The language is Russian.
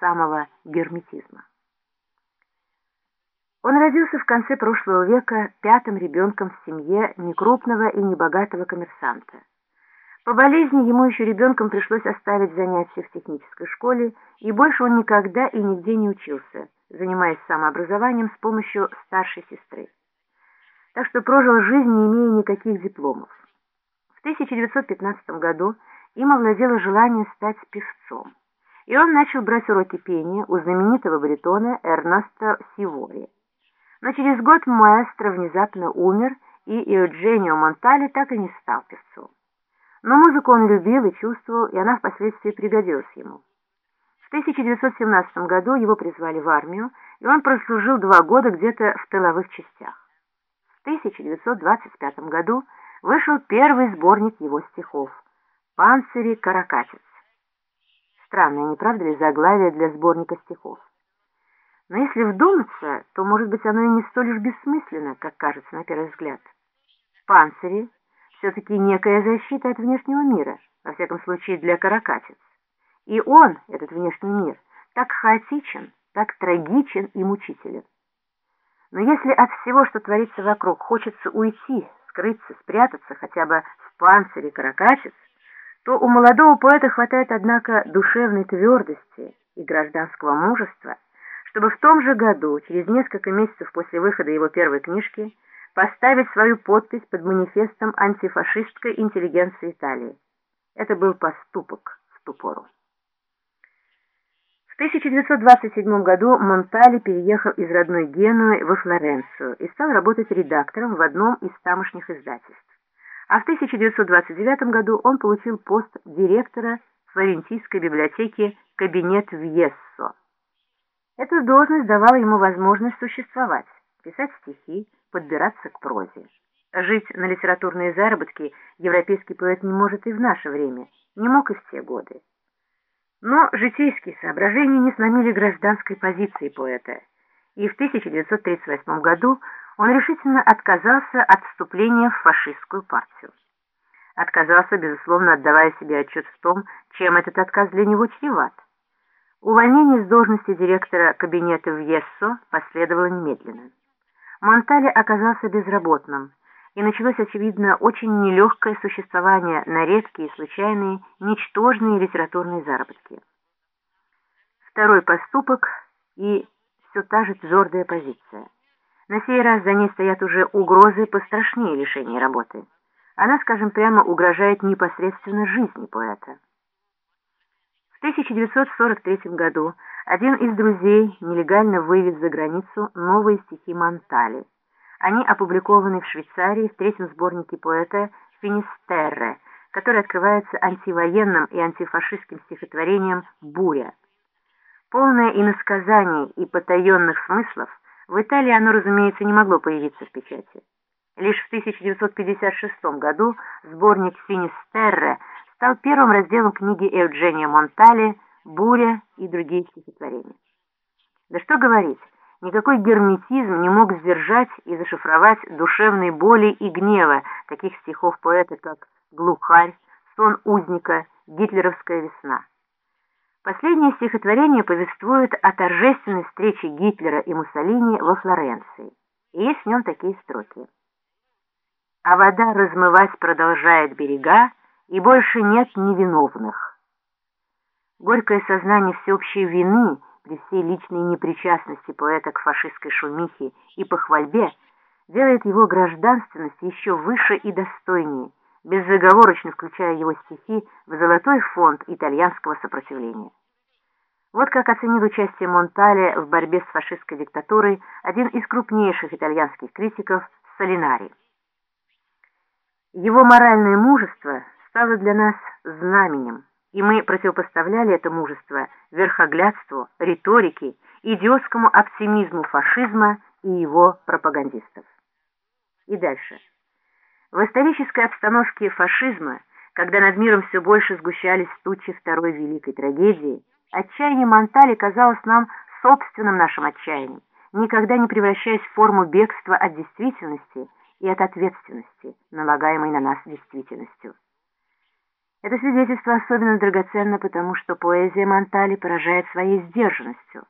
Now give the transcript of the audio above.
самого герметизма. Он родился в конце прошлого века пятым ребенком в семье некрупного и небогатого коммерсанта. По болезни ему еще ребенком пришлось оставить занятия в технической школе, и больше он никогда и нигде не учился, занимаясь самообразованием с помощью старшей сестры. Так что прожил жизнь, не имея никаких дипломов. В 1915 году им овладело желание стать певцом, и он начал брать уроки пения у знаменитого баритона Эрнеста Сивори. Но через год маэстро внезапно умер, и Иодженио Монтали так и не стал певцом. Но музыку он любил и чувствовал, и она впоследствии пригодилась ему. В 1917 году его призвали в армию, и он прослужил два года где-то в тыловых частях. В 1925 году вышел первый сборник его стихов «Панцири Каракатиц». Странное, не правда ли, заглавие для сборника стихов? Но если вдуматься, то, может быть, оно и не столь уж бессмысленно, как кажется на первый взгляд. Панцири все-таки некая защита от внешнего мира, во всяком случае для каракатиц. И он, этот внешний мир, так хаотичен, так трагичен и мучителен. Но если от всего, что творится вокруг, хочется уйти, скрыться, спрятаться хотя бы в панцире каракатиц, то у молодого поэта хватает, однако, душевной твердости и гражданского мужества, чтобы в том же году, через несколько месяцев после выхода его первой книжки, поставить свою подпись под манифестом антифашистской интеллигенции Италии. Это был поступок в ту пору. В 1927 году Монтали переехал из родной Генуи во Флоренцию и стал работать редактором в одном из тамошних издательств. А в 1929 году он получил пост директора Флорентийской библиотеки «Кабинет Вьессо». Эта должность давала ему возможность существовать, писать стихи, подбираться к прозе. Жить на литературные заработки европейский поэт не может и в наше время, не мог и в те годы. Но житейские соображения не сломили гражданской позиции поэта, и в 1938 году он решительно отказался от вступления в фашистскую партию. Отказался, безусловно, отдавая себе отчет в том, чем этот отказ для него чреват. Увольнение с должности директора кабинета в Ессо последовало немедленно. Монтале оказался безработным, и началось, очевидно, очень нелегкое существование на редкие, случайные, ничтожные литературные заработки. Второй поступок и все та же твердая позиция. На сей раз за ней стоят уже угрозы пострашнее лишения работы. Она, скажем прямо, угрожает непосредственно жизни поэта. В 1943 году один из друзей нелегально вывез за границу новые стихи Монтали. Они опубликованы в Швейцарии в третьем сборнике поэта «Финистерре», который открывается антивоенным и антифашистским стихотворением «Буря». Полное иносказаний и потаенных смыслов, в Италии оно, разумеется, не могло появиться в печати. Лишь в 1956 году сборник «Финистерре» стал первым разделом книги Евгения Монтали «Буря» и другие стихотворения. Да что говорить, никакой герметизм не мог сдержать и зашифровать душевные боли и гнева таких стихов поэта, как «Глухарь», «Сон узника», «Гитлеровская весна». Последнее стихотворение повествует о торжественной встрече Гитлера и Муссолини во Флоренции. И есть в нем такие строки. «А вода размывать продолжает берега, и больше нет невиновных. Горькое сознание всеобщей вины при всей личной непричастности поэта к фашистской шумихе и похвальбе делает его гражданственность еще выше и достойнее, безоговорочно включая его стихи в золотой фонд итальянского сопротивления. Вот как оценил участие Монтале в борьбе с фашистской диктатурой один из крупнейших итальянских критиков Солинари. Его моральное мужество стало для нас знаменем, и мы противопоставляли это мужество верхоглядству, риторике, идиотскому оптимизму фашизма и его пропагандистов. И дальше. В исторической обстановке фашизма, когда над миром все больше сгущались тучи второй великой трагедии, отчаяние Монтали казалось нам собственным нашим отчаянием, никогда не превращаясь в форму бегства от действительности и от ответственности, налагаемой на нас действительностью. Это свидетельство особенно драгоценно, потому что поэзия Монтали поражает своей сдержанностью.